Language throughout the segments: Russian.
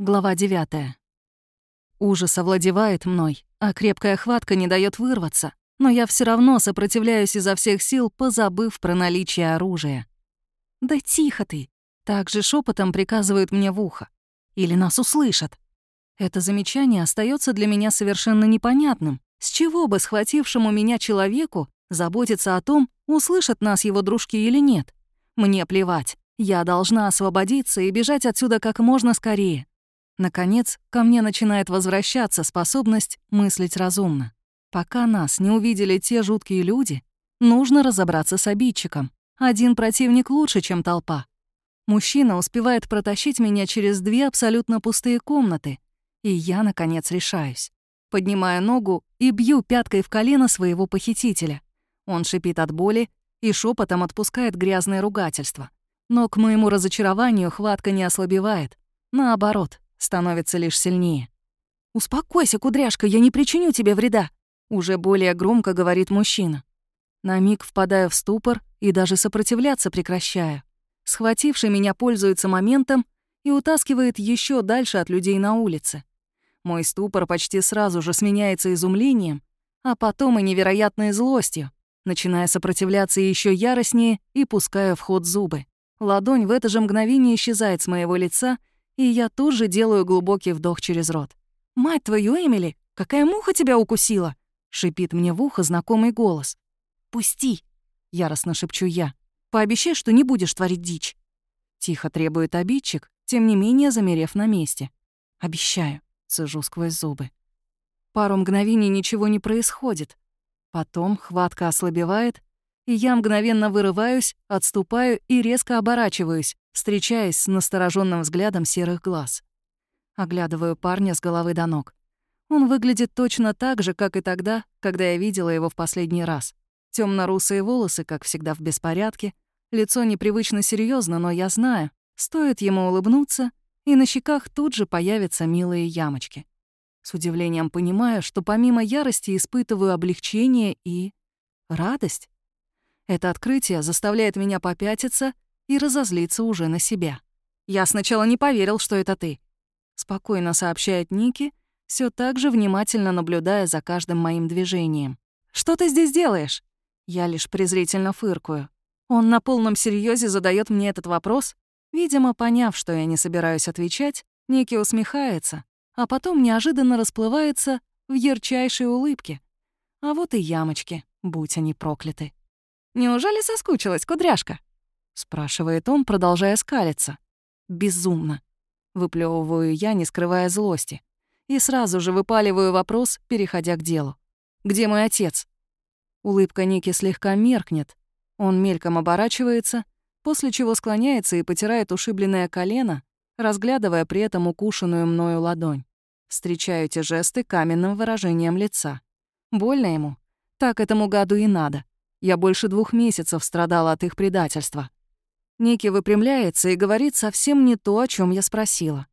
Глава 9. Ужас овладевает мной, а крепкая хватка не дает вырваться, но я все равно сопротивляюсь изо всех сил, позабыв про наличие оружия. «Да тихо ты!» Так же шепотом приказывают мне в ухо. Или нас услышат. Это замечание остается для меня совершенно непонятным. С чего бы схватившему меня человеку заботиться о том, услышат нас его дружки или нет? Мне плевать. Я должна освободиться и бежать отсюда как можно скорее. Наконец, ко мне начинает возвращаться способность мыслить разумно. Пока нас не увидели те жуткие люди, нужно разобраться с обидчиком. Один противник лучше, чем толпа. Мужчина успевает протащить меня через две абсолютно пустые комнаты, и я, наконец, решаюсь. Поднимаю ногу и бью пяткой в колено своего похитителя. Он шипит от боли и шепотом отпускает грязное ругательство. Но к моему разочарованию хватка не ослабевает. Наоборот, становится лишь сильнее. «Успокойся, кудряшка, я не причиню тебе вреда», — уже более громко говорит мужчина. На миг впадаю в ступор и даже сопротивляться прекращаю. Схвативший меня пользуется моментом и утаскивает еще дальше от людей на улице. Мой ступор почти сразу же сменяется изумлением, а потом и невероятной злостью, начиная сопротивляться еще яростнее и пуская в ход зубы. Ладонь в это же мгновение исчезает с моего лица, и я тут же делаю глубокий вдох через рот. «Мать твою, Эмили, какая муха тебя укусила?» — шипит мне в ухо знакомый голос. «Пусти!» — яростно шепчу я. «Пообещай, что не будешь творить дичь». Тихо требует обидчик, тем не менее замерев на месте. «Обещаю», — цежу сквозь зубы. Пару мгновений ничего не происходит. Потом хватка ослабевает, и я мгновенно вырываюсь, отступаю и резко оборачиваюсь, встречаясь с настороженным взглядом серых глаз. Оглядываю парня с головы до ног. Он выглядит точно так же, как и тогда, когда я видела его в последний раз. Темно-русые волосы, как всегда, в беспорядке. Лицо непривычно серьезно, но я знаю, стоит ему улыбнуться, и на щеках тут же появятся милые ямочки. С удивлением понимаю, что помимо ярости испытываю облегчение и... радость. Это открытие заставляет меня попятиться и разозлиться уже на себя. «Я сначала не поверил, что это ты», — спокойно сообщает Ники, все так же внимательно наблюдая за каждым моим движением. «Что ты здесь делаешь?» Я лишь презрительно фыркую. Он на полном серьезе задает мне этот вопрос. Видимо, поняв, что я не собираюсь отвечать, Ники усмехается, а потом неожиданно расплывается в ярчайшей улыбке. А вот и ямочки, будь они прокляты. «Неужели соскучилась, кудряшка?» Спрашивает он, продолжая скалиться. Безумно. Выплевываю я, не скрывая злости. И сразу же выпаливаю вопрос, переходя к делу. «Где мой отец?» Улыбка Ники слегка меркнет. Он мельком оборачивается, после чего склоняется и потирает ушибленное колено, разглядывая при этом укушенную мною ладонь. Встречаю эти жесты каменным выражением лица. Больно ему. Так этому гаду и надо. Я больше двух месяцев страдала от их предательства. Ники выпрямляется и говорит совсем не то, о чем я спросила.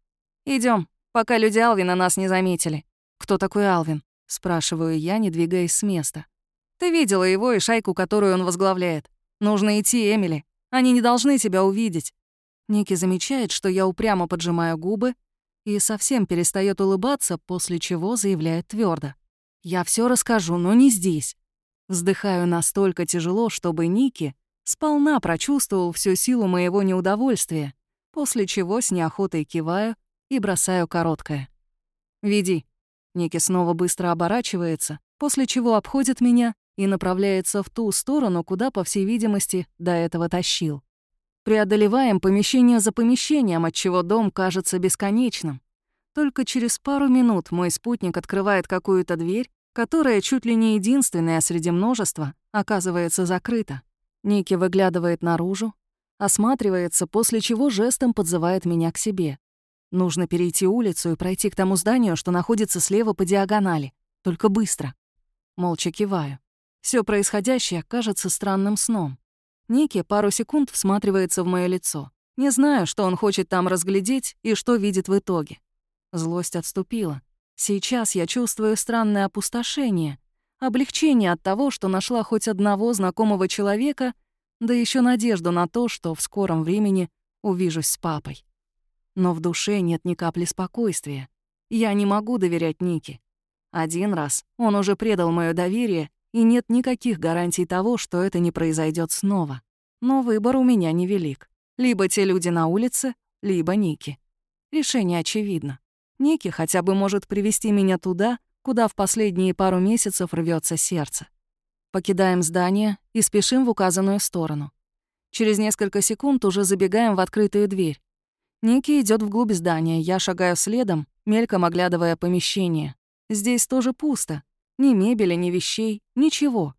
Идем, пока люди Алвина нас не заметили. Кто такой Алвин? Спрашиваю я, не двигаясь с места. Ты видела его и шайку, которую он возглавляет. Нужно идти, Эмили. Они не должны тебя увидеть. Ники замечает, что я упрямо поджимаю губы и совсем перестает улыбаться, после чего заявляет твердо: «Я все расскажу, но не здесь». Вздыхаю настолько тяжело, чтобы Ники сполна прочувствовал всю силу моего неудовольствия, после чего с неохотой киваю и бросаю короткое. «Веди». Ники снова быстро оборачивается, после чего обходит меня и направляется в ту сторону, куда, по всей видимости, до этого тащил. Преодолеваем помещение за помещением, отчего дом кажется бесконечным. Только через пару минут мой спутник открывает какую-то дверь, которая чуть ли не единственная среди множества оказывается закрыта. Ники выглядывает наружу, осматривается, после чего жестом подзывает меня к себе. Нужно перейти улицу и пройти к тому зданию, что находится слева по диагонали. Только быстро. Молча киваю. Все происходящее кажется странным сном. Ники пару секунд всматривается в мое лицо. Не знаю, что он хочет там разглядеть и что видит в итоге. Злость отступила. Сейчас я чувствую странное опустошение, облегчение от того, что нашла хоть одного знакомого человека, да еще надежду на то, что в скором времени увижусь с папой. Но в душе нет ни капли спокойствия. Я не могу доверять Нике. Один раз он уже предал мое доверие, и нет никаких гарантий того, что это не произойдет снова. Но выбор у меня невелик. Либо те люди на улице, либо Ники. Решение очевидно. Ники хотя бы может привести меня туда, куда в последние пару месяцев рвется сердце. Покидаем здание и спешим в указанную сторону. Через несколько секунд уже забегаем в открытую дверь. Ники идет вглубь здания, я шагаю следом, мельком оглядывая помещение. Здесь тоже пусто. Ни мебели, ни вещей, ничего.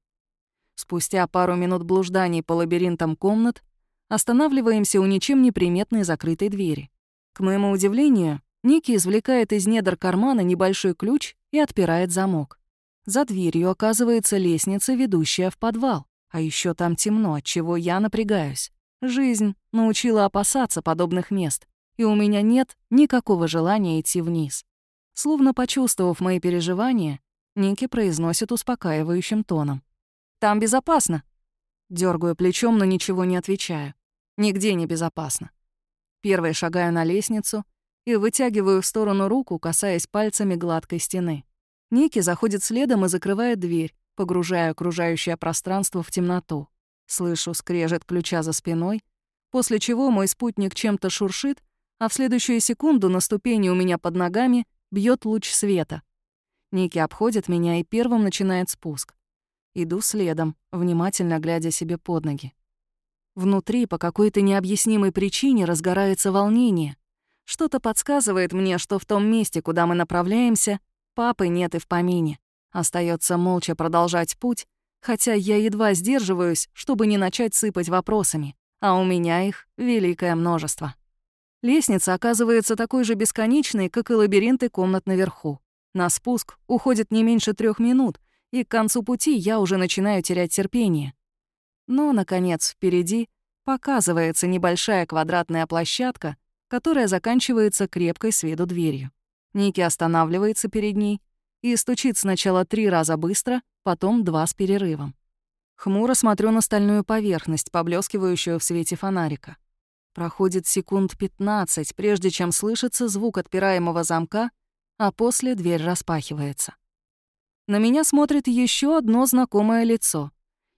Спустя пару минут блужданий по лабиринтам комнат останавливаемся у ничем не приметной закрытой двери. К моему удивлению, Ники извлекает из недр кармана небольшой ключ и отпирает замок. За дверью оказывается лестница, ведущая в подвал. А еще там темно, от чего я напрягаюсь. Жизнь научила опасаться подобных мест, и у меня нет никакого желания идти вниз. Словно почувствовав мои переживания, Ники произносит успокаивающим тоном. «Там безопасно». Дёргаю плечом, но ничего не отвечаю. Нигде не безопасно. Первой шагаю на лестницу и вытягиваю в сторону руку, касаясь пальцами гладкой стены. Ники заходит следом и закрывает дверь, погружая окружающее пространство в темноту. Слышу скрежет ключа за спиной, после чего мой спутник чем-то шуршит, а в следующую секунду на ступени у меня под ногами бьет луч света. Ники обходит меня и первым начинает спуск. Иду следом, внимательно глядя себе под ноги. Внутри по какой-то необъяснимой причине разгорается волнение. Что-то подсказывает мне, что в том месте, куда мы направляемся, Папы нет и в помине. Остается молча продолжать путь, хотя я едва сдерживаюсь, чтобы не начать сыпать вопросами, а у меня их великое множество. Лестница оказывается такой же бесконечной, как и лабиринты комнат наверху. На спуск уходит не меньше трех минут, и к концу пути я уже начинаю терять терпение. Но, наконец, впереди показывается небольшая квадратная площадка, которая заканчивается крепкой с виду дверью. Ники останавливается перед ней и стучит сначала три раза быстро, потом два с перерывом. Хмуро смотрю на стальную поверхность, поблескивающую в свете фонарика. Проходит секунд 15, прежде чем слышится звук отпираемого замка, а после дверь распахивается. На меня смотрит еще одно знакомое лицо.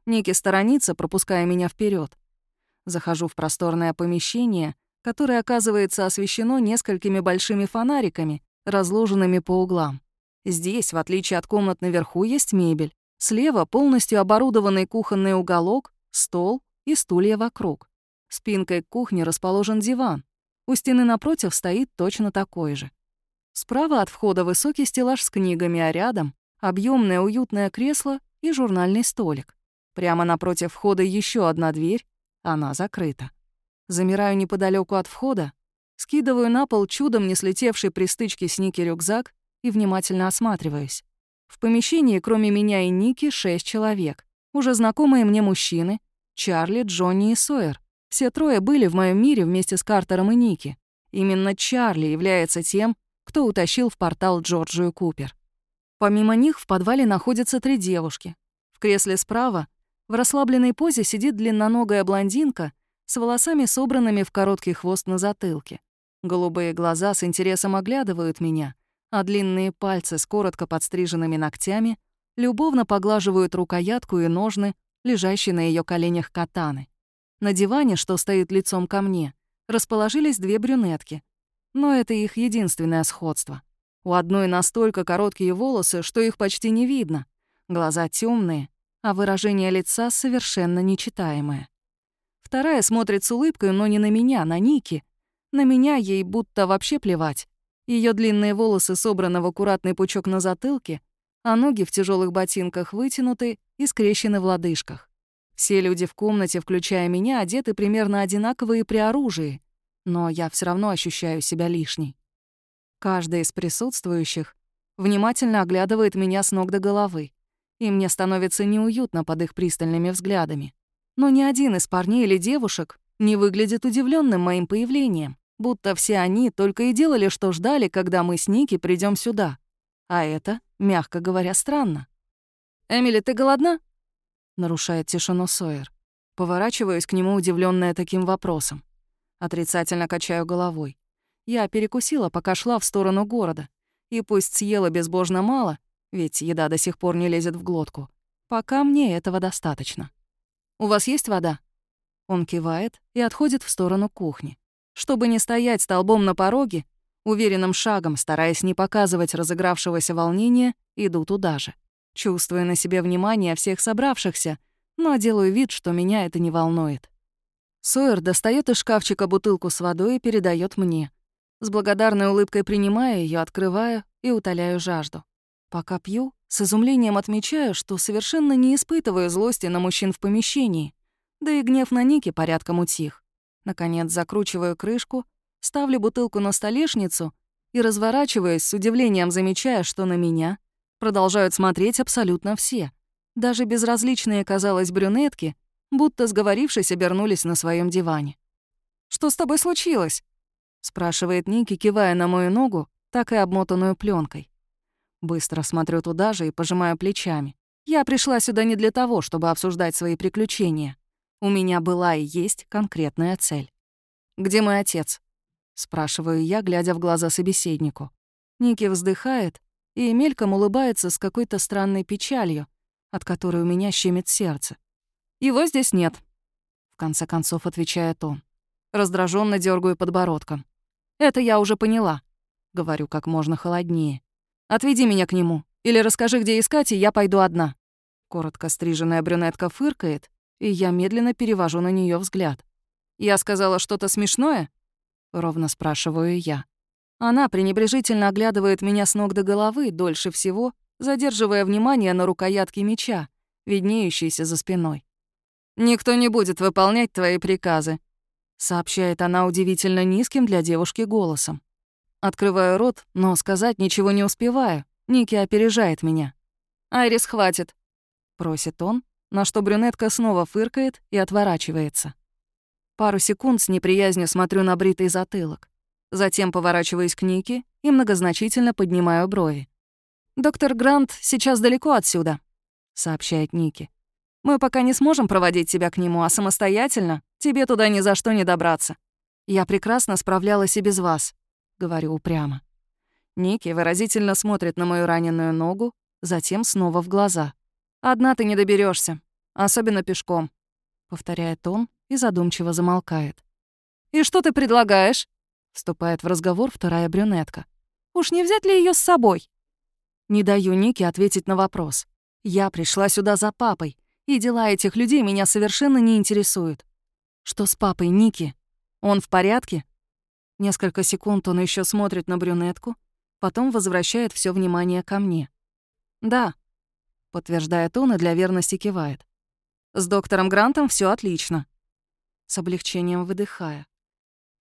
Ники сторонится, пропуская меня вперед. Захожу в просторное помещение, которое оказывается освещено несколькими большими фонариками, разложенными по углам. Здесь, в отличие от комнат наверху, есть мебель. Слева полностью оборудованный кухонный уголок, стол и стулья вокруг. Спинкой к кухне расположен диван. У стены напротив стоит точно такой же. Справа от входа высокий стеллаж с книгами, а рядом — объемное уютное кресло и журнальный столик. Прямо напротив входа еще одна дверь, она закрыта. Замираю неподалеку от входа Скидываю на пол чудом не слетевший при стычке с Ники рюкзак и внимательно осматриваюсь. В помещении, кроме меня и Ники, шесть человек. Уже знакомые мне мужчины — Чарли, Джонни и Сойер. Все трое были в моем мире вместе с Картером и Ники. Именно Чарли является тем, кто утащил в портал Джорджию Купер. Помимо них в подвале находятся три девушки. В кресле справа в расслабленной позе сидит длинноногая блондинка с волосами, собранными в короткий хвост на затылке. Голубые глаза с интересом оглядывают меня, а длинные пальцы с коротко подстриженными ногтями любовно поглаживают рукоятку и ножны, лежащие на ее коленях катаны. На диване, что стоит лицом ко мне, расположились две брюнетки. Но это их единственное сходство. У одной настолько короткие волосы, что их почти не видно. Глаза темные, а выражение лица совершенно нечитаемое. Вторая смотрит с улыбкой, но не на меня, на Ники, на меня ей будто вообще плевать. Ее длинные волосы собраны в аккуратный пучок на затылке, а ноги в тяжелых ботинках вытянуты и скрещены в лодыжках. Все люди в комнате, включая меня, одеты примерно одинаковые при оружии, но я все равно ощущаю себя лишней. Каждый из присутствующих внимательно оглядывает меня с ног до головы, и мне становится неуютно под их пристальными взглядами. Но ни один из парней или девушек не выглядит удивленным моим появлением, будто все они только и делали, что ждали, когда мы с Ники придем сюда. А это, мягко говоря, странно. «Эмили, ты голодна?» — нарушает тишину Сойер. Поворачиваюсь к нему, удивленная таким вопросом. Отрицательно качаю головой. Я перекусила, пока шла в сторону города. И пусть съела безбожно мало, ведь еда до сих пор не лезет в глотку, пока мне этого достаточно. «У вас есть вода?» Он кивает и отходит в сторону кухни. Чтобы не стоять столбом на пороге, уверенным шагом, стараясь не показывать разыгравшегося волнения, иду туда же. Чувствую на себе внимание всех собравшихся, но делаю вид, что меня это не волнует. Сойер достает из шкафчика бутылку с водой и передает мне. С благодарной улыбкой принимаю ее, открываю и утоляю жажду. Пока пью, с изумлением отмечаю, что совершенно не испытываю злости на мужчин в помещении. Да и гнев на Нике порядком утих. Наконец закручиваю крышку, ставлю бутылку на столешницу и разворачиваясь, с удивлением замечая, что на меня продолжают смотреть абсолютно все. Даже безразличные, казалось, брюнетки, будто сговорившись, обернулись на своем диване. «Что с тобой случилось?» — спрашивает Ники, кивая на мою ногу, так и обмотанную пленкой. Быстро смотрю туда же и пожимаю плечами. Я пришла сюда не для того, чтобы обсуждать свои приключения. У меня была и есть конкретная цель. «Где мой отец?» — спрашиваю я, глядя в глаза собеседнику. Ники вздыхает и мельком улыбается с какой-то странной печалью, от которой у меня щемит сердце. «Его здесь нет», — в конце концов отвечает он. Раздраженно дергаю подбородком. «Это я уже поняла», — говорю как можно холоднее. «Отведи меня к нему, или расскажи, где искать, и я пойду одна». Коротко стриженная брюнетка фыркает и я медленно перевожу на нее взгляд. «Я сказала что-то смешное?» — ровно спрашиваю я. Она пренебрежительно оглядывает меня с ног до головы, дольше всего, задерживая внимание на рукоятке меча, виднеющейся за спиной. «Никто не будет выполнять твои приказы», — сообщает она удивительно низким для девушки голосом. Открываю рот, но сказать ничего не успеваю. Ники опережает меня. «Айрис, хватит», — просит он, на что брюнетка снова фыркает и отворачивается. Пару секунд с неприязнью смотрю на бритый затылок. Затем поворачиваюсь к Нике и многозначительно поднимаю брови. «Доктор Грант сейчас далеко отсюда», — сообщает Ники. «Мы пока не сможем проводить тебя к нему, а самостоятельно тебе туда ни за что не добраться. Я прекрасно справлялась и без вас», — говорю упрямо. Ники выразительно смотрит на мою раненую ногу, затем снова в глаза. «Одна ты не доберешься, особенно пешком», — повторяет он и задумчиво замолкает. «И что ты предлагаешь?» — вступает в разговор вторая брюнетка. «Уж не взять ли ее с собой?» Не даю Нике ответить на вопрос. Я пришла сюда за папой, и дела этих людей меня совершенно не интересуют. Что с папой Ники? Он в порядке? Несколько секунд он еще смотрит на брюнетку, потом возвращает все внимание ко мне. «Да», — подтверждает он и для верности кивает. «С доктором Грантом все отлично». С облегчением выдыхая.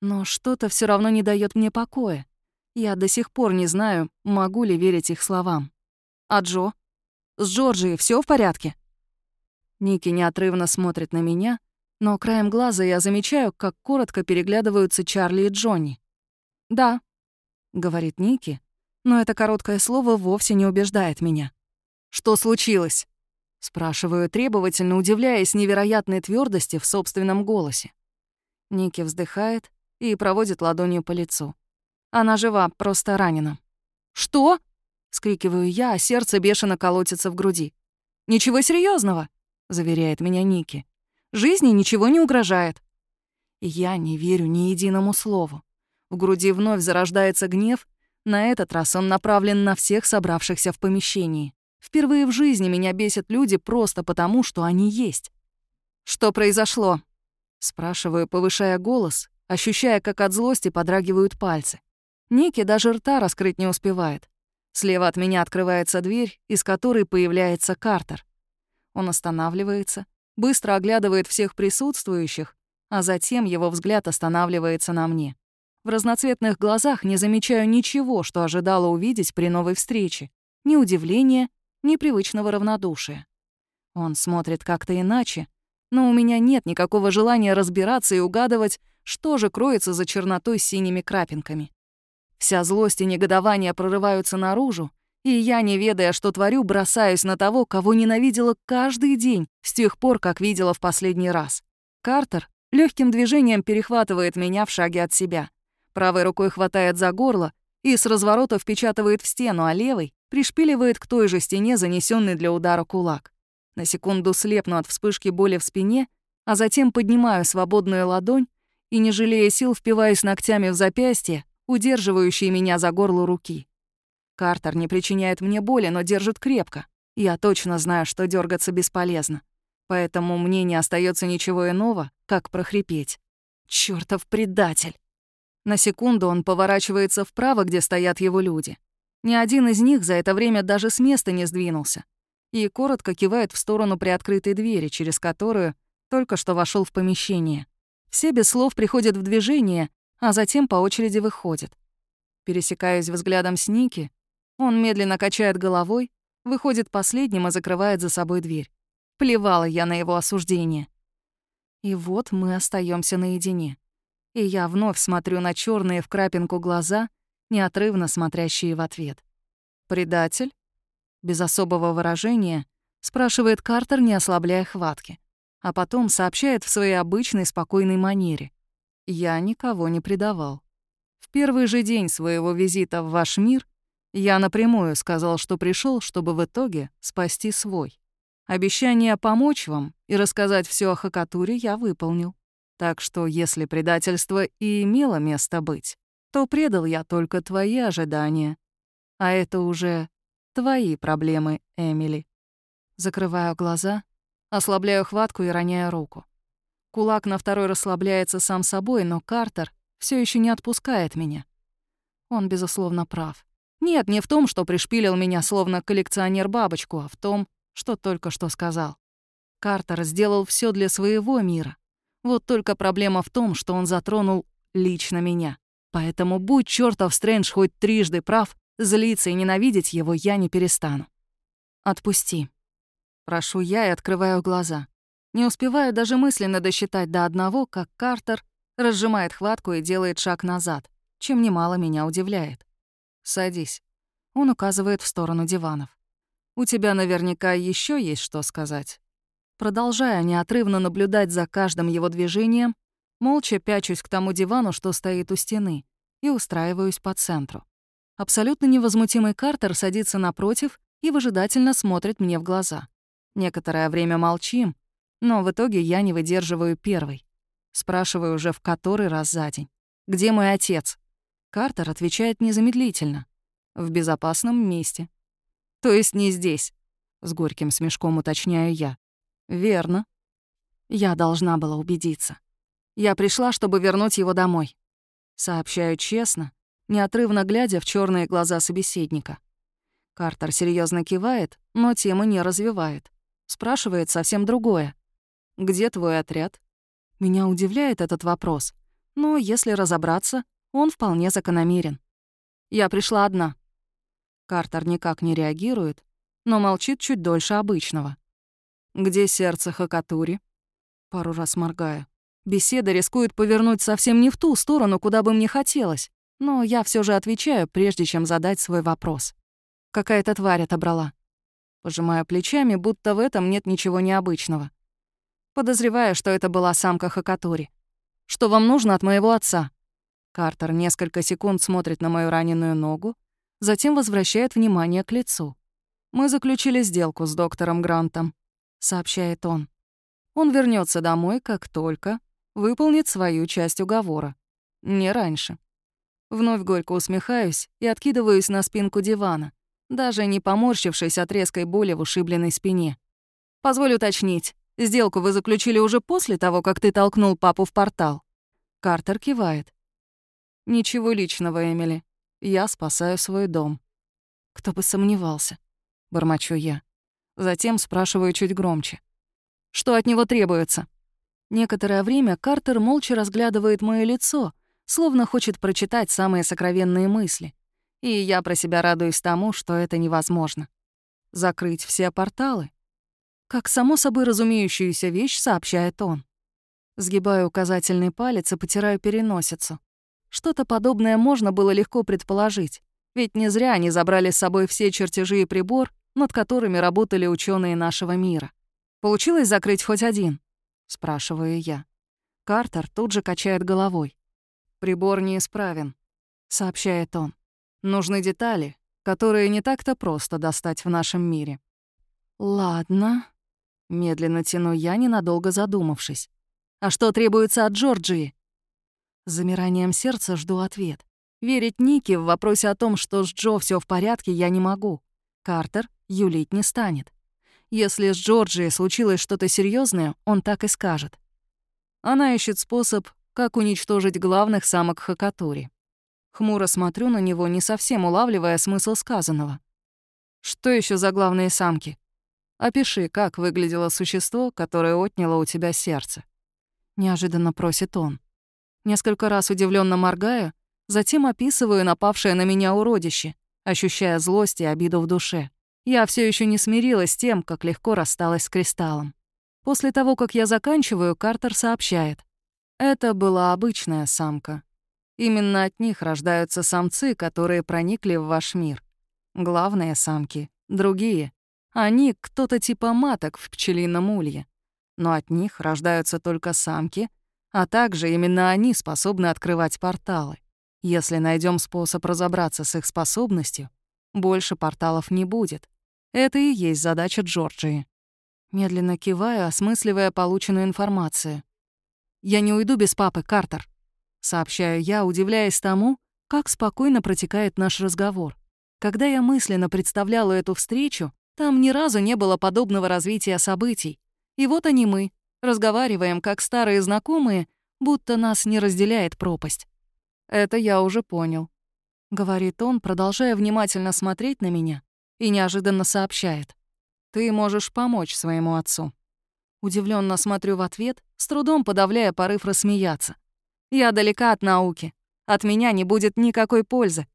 Но что-то все равно не дает мне покоя. Я до сих пор не знаю, могу ли верить их словам. «А Джо? С Джорджией все в порядке?» Ники неотрывно смотрит на меня, но краем глаза я замечаю, как коротко переглядываются Чарли и Джонни. «Да», — говорит Ники, но это короткое слово вовсе не убеждает меня. «Что случилось?» Спрашиваю требовательно, удивляясь невероятной твердости в собственном голосе. Ники вздыхает и проводит ладонью по лицу. Она жива, просто ранена. «Что?» — скрикиваю я, а сердце бешено колотится в груди. «Ничего серьезного, заверяет меня Ники. «Жизни ничего не угрожает». Я не верю ни единому слову. В груди вновь зарождается гнев, на этот раз он направлен на всех собравшихся в помещении. Впервые в жизни меня бесят люди просто потому, что они есть. «Что произошло?» Спрашиваю, повышая голос, ощущая, как от злости подрагивают пальцы. Ники даже рта раскрыть не успевает. Слева от меня открывается дверь, из которой появляется Картер. Он останавливается, быстро оглядывает всех присутствующих, а затем его взгляд останавливается на мне. В разноцветных глазах не замечаю ничего, что ожидала увидеть при новой встрече. Ни удивления, непривычного равнодушия. Он смотрит как-то иначе, но у меня нет никакого желания разбираться и угадывать, что же кроется за чернотой с синими крапинками. Вся злость и негодование прорываются наружу, и я, не ведая, что творю, бросаюсь на того, кого ненавидела каждый день с тех пор, как видела в последний раз. Картер легким движением перехватывает меня в шаге от себя, Правой рукой хватает за горло и с разворота впечатывает в стену, а левой пришпиливает к той же стене занесенный для удара кулак. На секунду слепну от вспышки боли в спине, а затем поднимаю свободную ладонь и, не жалея сил, впиваюсь ногтями в запястье, удерживающие меня за горло руки. Картер не причиняет мне боли, но держит крепко. Я точно знаю, что дергаться бесполезно. Поэтому мне не остается ничего иного, как прохрипеть. Чёртов предатель! На секунду он поворачивается вправо, где стоят его люди. Ни один из них за это время даже с места не сдвинулся. И коротко кивает в сторону приоткрытой двери, через которую только что вошел в помещение. Все без слов приходят в движение, а затем по очереди выходят. Пересекаюсь взглядом с Ники. Он медленно качает головой, выходит последним и закрывает за собой дверь. Плевала я на его осуждение. И вот мы остаемся наедине. И я вновь смотрю на черные в крапинку глаза, неотрывно смотрящие в ответ. «Предатель?» Без особого выражения спрашивает Картер, не ослабляя хватки а потом сообщает в своей обычной спокойной манере. «Я никого не предавал. В первый же день своего визита в ваш мир я напрямую сказал, что пришел, чтобы в итоге спасти свой. Обещание помочь вам и рассказать все о Хакатуре я выполнил. Так что если предательство и имело место быть, то предал я только твои ожидания. А это уже твои проблемы, Эмили. Закрываю глаза Ослабляю хватку и роняю руку. Кулак на второй расслабляется сам собой, но Картер все еще не отпускает меня. Он, безусловно, прав. Нет, не в том, что пришпилил меня словно коллекционер бабочку, а в том, что только что сказал. Картер сделал все для своего мира. Вот только проблема в том, что он затронул лично меня. Поэтому будь чертов Стрэндж хоть трижды прав, злиться и ненавидеть его я не перестану. Отпусти. Прошу я и открываю глаза. Не успеваю даже мысленно досчитать до одного, как Картер разжимает хватку и делает шаг назад, чем немало меня удивляет. «Садись». Он указывает в сторону диванов. «У тебя наверняка еще есть что сказать». Продолжая неотрывно наблюдать за каждым его движением, молча пячусь к тому дивану, что стоит у стены, и устраиваюсь по центру. Абсолютно невозмутимый Картер садится напротив и выжидательно смотрит мне в глаза. Некоторое время молчим, но в итоге я не выдерживаю первой. Спрашиваю уже в который раз за день. «Где мой отец?» Картер отвечает незамедлительно. «В безопасном месте». «То есть не здесь?» С горьким смешком уточняю я. «Верно». Я должна была убедиться. Я пришла, чтобы вернуть его домой. Сообщаю честно, неотрывно глядя в черные глаза собеседника. Картер серьезно кивает, но тему не развивает. Спрашивает совсем другое. «Где твой отряд?» Меня удивляет этот вопрос, но если разобраться, он вполне закономерен. Я пришла одна. Картер никак не реагирует, но молчит чуть дольше обычного. «Где сердце Хакатури?» Пару раз моргаю. Беседа рискует повернуть совсем не в ту сторону, куда бы мне хотелось, но я все же отвечаю, прежде чем задать свой вопрос. Какая-то тварь отобрала. Пожимаю плечами, будто в этом нет ничего необычного. Подозреваю, что это была самка Хакатури. «Что вам нужно от моего отца?» Картер несколько секунд смотрит на мою раненую ногу, затем возвращает внимание к лицу. «Мы заключили сделку с доктором Грантом», — сообщает он. «Он вернется домой, как только выполнит свою часть уговора. Не раньше». Вновь горько усмехаюсь и откидываюсь на спинку дивана даже не поморщившись от резкой боли в ушибленной спине. «Позволь уточнить, сделку вы заключили уже после того, как ты толкнул папу в портал?» Картер кивает. «Ничего личного, Эмили. Я спасаю свой дом». «Кто бы сомневался», — бормочу я. Затем спрашиваю чуть громче. «Что от него требуется?» Некоторое время Картер молча разглядывает моё лицо, словно хочет прочитать самые сокровенные мысли. И я про себя радуюсь тому, что это невозможно. Закрыть все порталы? Как само собой разумеющуюся вещь, сообщает он. Сгибаю указательный палец и потираю переносицу. Что-то подобное можно было легко предположить, ведь не зря они забрали с собой все чертежи и прибор, над которыми работали ученые нашего мира. «Получилось закрыть хоть один?» — спрашиваю я. Картер тут же качает головой. Прибор неисправен, сообщает он. Нужны детали, которые не так-то просто достать в нашем мире. Ладно. Медленно тяну я, ненадолго задумавшись. А что требуется от Джорджии? С замиранием сердца жду ответ. Верить Нике в вопросе о том, что с Джо все в порядке, я не могу. Картер юлить не станет. Если с Джорджией случилось что-то серьезное, он так и скажет. Она ищет способ, как уничтожить главных самок Хакатури. Хмуро смотрю на него, не совсем улавливая смысл сказанного. Что еще за главные самки? Опиши, как выглядело существо, которое отняло у тебя сердце. Неожиданно просит он. Несколько раз удивленно моргаю, затем описываю напавшее на меня уродище, ощущая злость и обиду в душе. Я все еще не смирилась с тем, как легко рассталась с кристаллом. После того, как я заканчиваю, Картер сообщает. Это была обычная самка. Именно от них рождаются самцы, которые проникли в ваш мир. Главные самки — другие. Они — кто-то типа маток в пчелином улье. Но от них рождаются только самки, а также именно они способны открывать порталы. Если найдем способ разобраться с их способностью, больше порталов не будет. Это и есть задача Джорджии. Медленно киваю, осмысливая полученную информацию. «Я не уйду без папы, Картер», Сообщаю я, удивляясь тому, как спокойно протекает наш разговор. Когда я мысленно представляла эту встречу, там ни разу не было подобного развития событий. И вот они мы, разговариваем как старые знакомые, будто нас не разделяет пропасть. «Это я уже понял», — говорит он, продолжая внимательно смотреть на меня, и неожиданно сообщает. «Ты можешь помочь своему отцу». Удивленно смотрю в ответ, с трудом подавляя порыв рассмеяться. Я далека от науки. От меня не будет никакой пользы».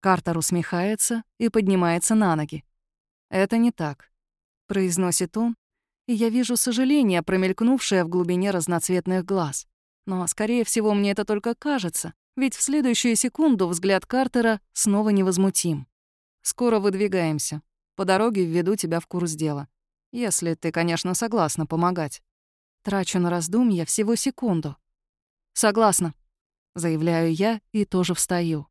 Картер усмехается и поднимается на ноги. «Это не так», — произносит он, и я вижу сожаление, промелькнувшее в глубине разноцветных глаз. Но, скорее всего, мне это только кажется, ведь в следующую секунду взгляд Картера снова невозмутим. «Скоро выдвигаемся. По дороге введу тебя в курс дела. Если ты, конечно, согласна помогать». Трачу на раздумья всего секунду, «Согласна», — заявляю я и тоже встаю.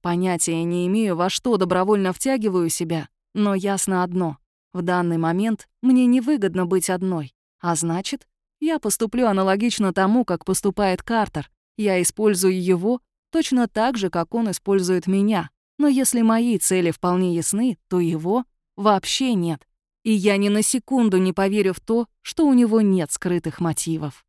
Понятия не имею, во что добровольно втягиваю себя, но ясно одно. В данный момент мне невыгодно быть одной, а значит, я поступлю аналогично тому, как поступает Картер. Я использую его точно так же, как он использует меня. Но если мои цели вполне ясны, то его вообще нет. И я ни на секунду не поверю в то, что у него нет скрытых мотивов.